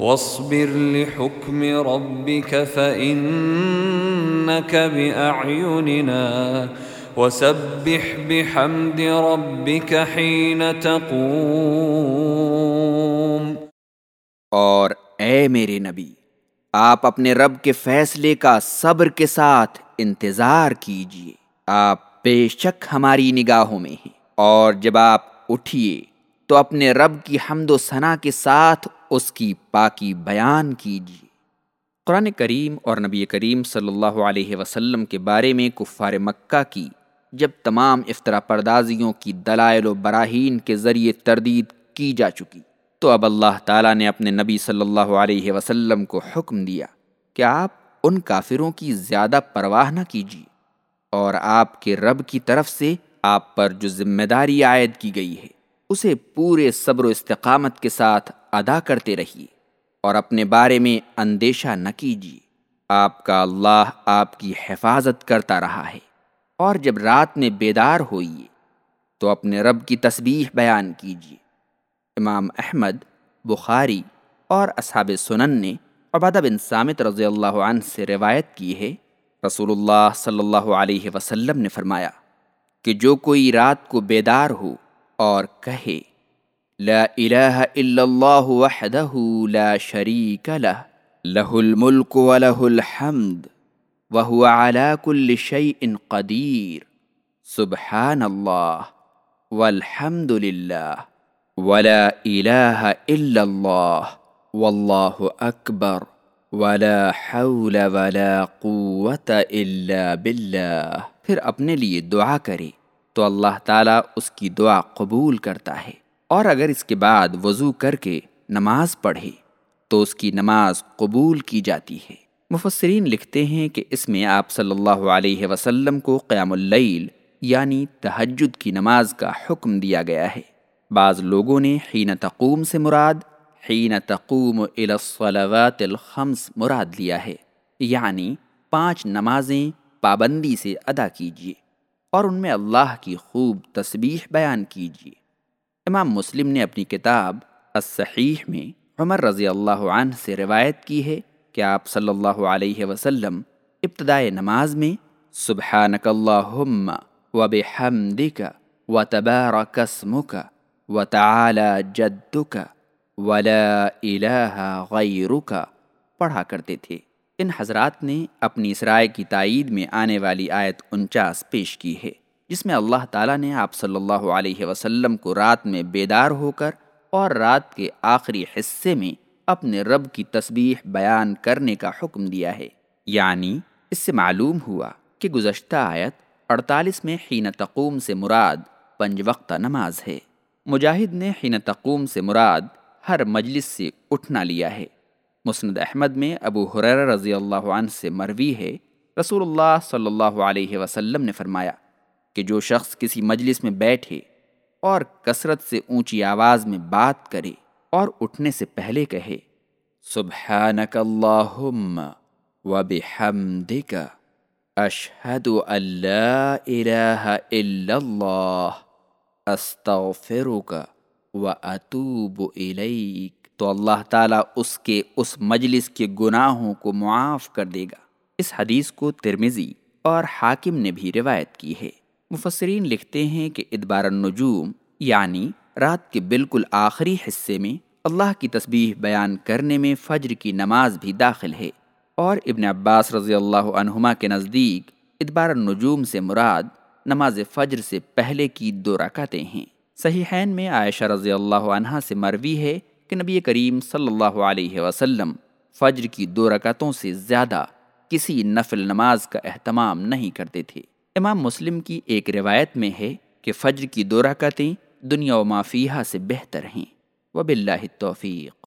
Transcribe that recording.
واصبر لحكم ربك فإنك بأعيننا وسبح بحمد ربك حين تقوم اور اے میرے نبی، آپ اپنے رب کے فیصلے کا صبر کے ساتھ انتظار کیجیے۔ آپ بے شک ہماری نگاہوں میں ہیں۔ اور جب آپ اٹھیے، تو اپنے رب کی حمد و ثنا کے ساتھ اس کی پاکی بیان کیجیے۔ قرآن کریم اور نبی کریم صلی اللہ علیہ وسلم کے بارے میں کفار مکہ کی جب تمام افطرا پردازیوں کی دلائل و براہین کے ذریعے تردید کی جا چکی، تو اب اللہ تعالیٰ نے اپنے نبی صلی اللہ علیہ وسلم کو حکم دیا کہ آپ ان کافروں کی زیادہ پرواہ نہ کیجیے اور آپ کے رب کی طرف سے آپ پر جو ذمہ داری عائد کی گئی ہے، اسے پورے صبر و استقامت کے ساتھ ادا کرتے رہیے اور اپنے بارے میں اندیشہ نہ کیجیے۔ آپ کا اللہ آپ کی حفاظت کرتا رہا ہے اور جب رات میں بیدار ہوئیے تو اپنے رب کی تسبیح بیان کیجیے۔ امام احمد، بخاری اور اصحاب سنن نے عبادہ بن سامت رضی اللہ عنہ سے روایت کی ہے۔ رسول اللہ صلی اللہ علیہ وسلم نے فرمایا کہ جو کوئی رات کو بیدار ہو اور کہے لا الہ الا اللہ وحدہ لا شریک لہ لہ الملک ولہ الحمد، وهو على كل شيء قدير. سبحان الله والحمد لله. ولا الہ الا اللہ واللہ اکبر ولا حول ولا قوت الا باللہ پھر اپنے لیے دعا کرے تو اللہ تعالیٰ اس کی دعا قبول کرتا ہے۔ اور اگر اس کے بعد وضو کر کے نماز پڑھے تو اس کی نماز قبول کی جاتی ہے۔ مفسرین لکھتے ہیں کہ اس میں آپ صلی اللہ علیہ وسلم کو قیام اللیل یعنی تہجد کی نماز کا حکم دیا گیا ہے۔ بعض لوگوں نے حین تقوم سے مراد، حین تقوم الصلوات الخمس مراد لیا ہے۔ یعنی پانچ نمازیں پابندی سے ادا کیجیے اور ان میں اللہ کی خوب تسبیح بیان کیجیے امام مسلم نے اپنی کتاب الصحیح میں عمر رضی اللہ عنہ سے روایت کی ہے کہ آپ صلی اللہ علیہ وسلم ابتدائے نماز میں سبحانک اللہم و بحمدک و تبارک اسمک و تعالی جدک ولا الہ غیرک پڑھا کرتے تھے۔ ان حضرات نے اپنی اسرائے کی تائید میں آنے والی آیت انچاس پیش کی ہے۔ جس میں اللہ تعالیٰ نے آپ صلی اللہ علیہ وسلم کو رات میں بیدار ہو کر اور رات کے آخری حصے میں اپنے رب کی تسبیح بیان کرنے کا حکم دیا ہے۔ یعنی اس سے معلوم ہوا کہ گزشتہ آیت اڑتالیس میں حین تقوم سے مراد پنج وقتہ نماز ہے۔ مجاہد نے حین تقوم سے مراد ہر مجلس سے اٹھنا لیا ہے۔ مسند احمد میں ابو حریر رضی اللہ عنہ سے مروی ہے۔ رسول اللہ صلی اللہ علیہ وسلم نے فرمایا کہ جو شخص کسی مجلس میں بیٹھے اور کثرت سے اونچی آواز میں بات کرے اور اٹھنے سے پہلے کہے، سبحانک اللہم و بحمدک، اشہد ان لا الہ الا اللہ، استغفرک و اتوب الیک۔ تو اللہ تعالیٰ اس کے، اس مجلس کے گناہوں کو معاف کر دے گا۔ اس حدیث کو ترمزی اور حاکم نے بھی روایت کی ہے۔ مفسرین لکھتے ہیں کہ ادبار النجوم یعنی رات کے بالکل آخری حصے میں اللہ کی تسبیح بیان کرنے میں فجر کی نماز بھی داخل ہے۔ اور ابن عباس رضی اللہ عنہما کے نزدیک ادبار النجوم سے مراد نماز فجر سے پہلے کی دو رکعتیں ہیں۔ صحیحین میں عائشہ رضی اللہ عنہ سے مروی ہے کہ نبی کریم صلی اللہ علیہ وسلم فجر کی دو رکعتوں سے زیادہ کسی نفل نماز کا اہتمام نہیں کرتے تھے۔ امام مسلم کی ایک روایت میں ہے کہ فجر کی دو رکعتیں دنیا و مافیہ سے بہتر ہیں۔ وباللہ التوفیق۔